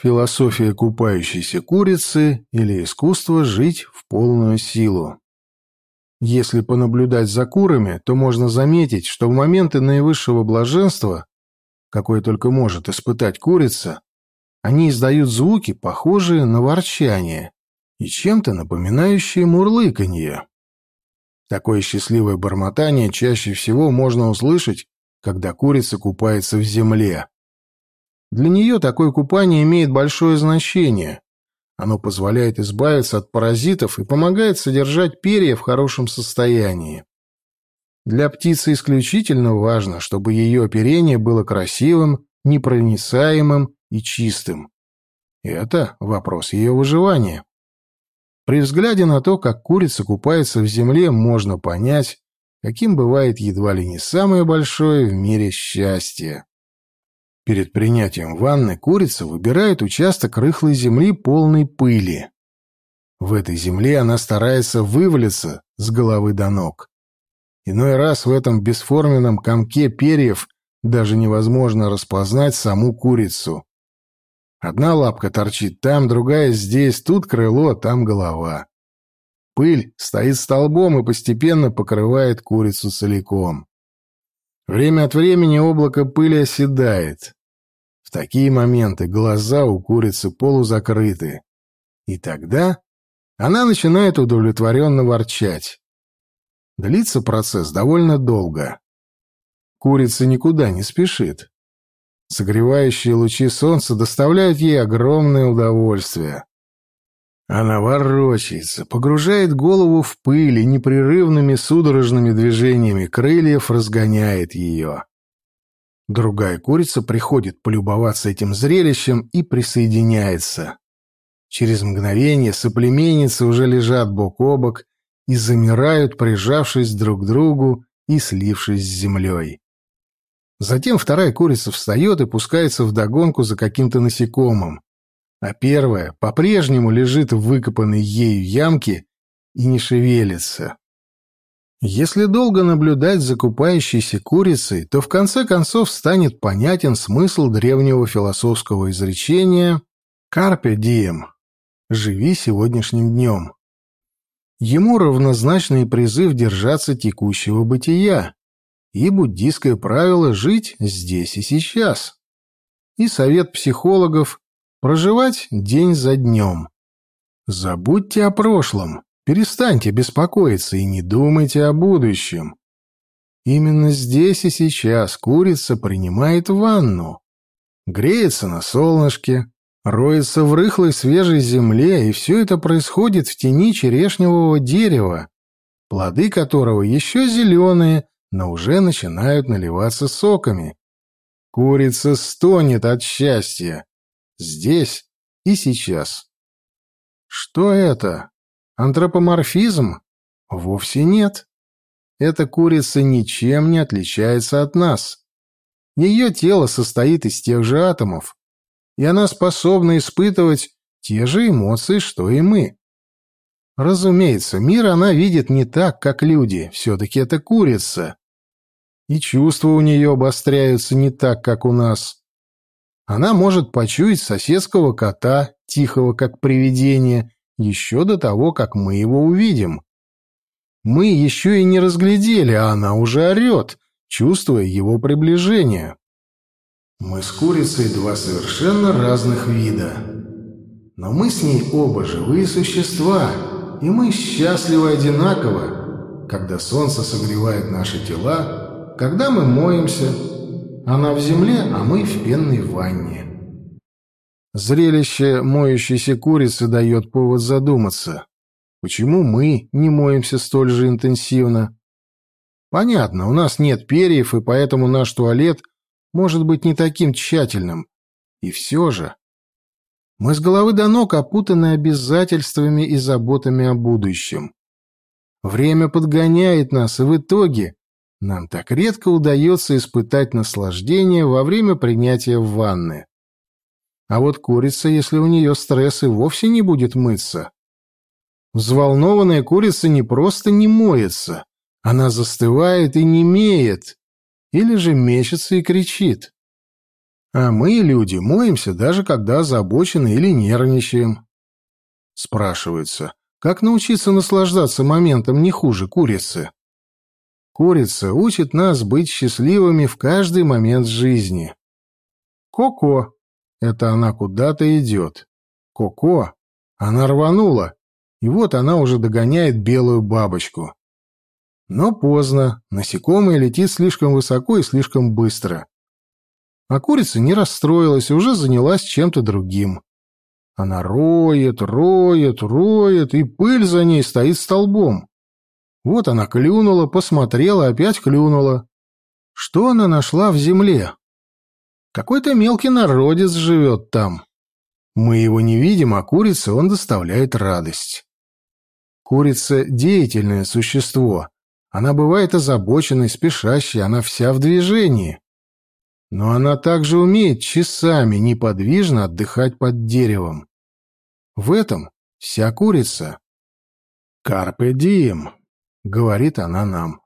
Философия купающейся курицы или искусство жить в полную силу. Если понаблюдать за курами, то можно заметить, что в моменты наивысшего блаженства, какое только может испытать курица, они издают звуки, похожие на ворчание и чем-то напоминающие мурлыканье. Такое счастливое бормотание чаще всего можно услышать, когда курица купается в земле. Для нее такое купание имеет большое значение. Оно позволяет избавиться от паразитов и помогает содержать перья в хорошем состоянии. Для птицы исключительно важно, чтобы ее оперение было красивым, непроницаемым и чистым. Это вопрос ее выживания. При взгляде на то, как курица купается в земле, можно понять, каким бывает едва ли не самое большое в мире счастье. Перед принятием ванны курица выбирает участок рыхлой земли полной пыли. В этой земле она старается вывалиться с головы до ног. Иной раз в этом бесформенном комке перьев даже невозможно распознать саму курицу. Одна лапка торчит там, другая здесь, тут крыло, там голова. Пыль стоит столбом и постепенно покрывает курицу целиком. Время от времени облако пыли оседает. В такие моменты глаза у курицы полузакрыты. И тогда она начинает удовлетворенно ворчать. Длится процесс довольно долго. Курица никуда не спешит. Согревающие лучи солнца доставляют ей огромное удовольствие. Она ворочается, погружает голову в пыль и непрерывными судорожными движениями крыльев разгоняет ее. Другая курица приходит полюбоваться этим зрелищем и присоединяется. Через мгновение соплеменницы уже лежат бок о бок и замирают, прижавшись друг к другу и слившись с землей. Затем вторая курица встает и пускается вдогонку за каким-то насекомым, а первая по-прежнему лежит в выкопанной ею ямке и не шевелится. Если долго наблюдать за купающейся курицей, то в конце концов станет понятен смысл древнего философского изречения «Carpe diem» — «Живи сегодняшним днем». Ему равнозначный призыв держаться текущего бытия и буддийское правило «жить здесь и сейчас». И совет психологов «проживать день за днем». Забудьте о прошлом, Перестаньте беспокоиться и не думайте о будущем. Именно здесь и сейчас курица принимает ванну. Греется на солнышке, роется в рыхлой свежей земле, и все это происходит в тени черешневого дерева, плоды которого еще зеленые, но уже начинают наливаться соками. Курица стонет от счастья. Здесь и сейчас. Что это? Антропоморфизм? Вовсе нет. Эта курица ничем не отличается от нас. Ее тело состоит из тех же атомов, и она способна испытывать те же эмоции, что и мы. Разумеется, мир она видит не так, как люди, все-таки это курица. И чувства у нее обостряются не так, как у нас. Она может почуять соседского кота, тихого как привидение, еще до того, как мы его увидим. Мы еще и не разглядели, а она уже орет, чувствуя его приближение. Мы с курицей два совершенно разных вида. Но мы с ней оба живые существа, и мы счастливы одинаково, когда солнце согревает наши тела, когда мы моемся, она в земле, а мы в пенной ванне. Зрелище моющейся курицы дает повод задуматься. Почему мы не моемся столь же интенсивно? Понятно, у нас нет перьев, и поэтому наш туалет может быть не таким тщательным. И все же... Мы с головы до ног опутаны обязательствами и заботами о будущем. Время подгоняет нас, и в итоге нам так редко удается испытать наслаждение во время принятия ванны. А вот курица, если у нее стресс, и вовсе не будет мыться. Взволнованная курица не просто не моется, она застывает и немеет, или же мечется и кричит. А мы, люди, моемся даже когда озабочены или нервничаем. Спрашивается, как научиться наслаждаться моментом не хуже курицы? Курица учит нас быть счастливыми в каждый момент жизни. Коко. Это она куда-то идет. Коко. Она рванула. И вот она уже догоняет белую бабочку. Но поздно. Насекомое летит слишком высоко и слишком быстро. А курица не расстроилась и уже занялась чем-то другим. Она роет, роет, роет, и пыль за ней стоит столбом. Вот она клюнула, посмотрела, опять клюнула. Что она нашла в земле? Какой-то мелкий народец живет там. Мы его не видим, а курице он доставляет радость. Курица — деятельное существо. Она бывает озабоченной, спешащей, она вся в движении. Но она также умеет часами неподвижно отдыхать под деревом. В этом вся курица. «Карпе дием», — говорит она нам.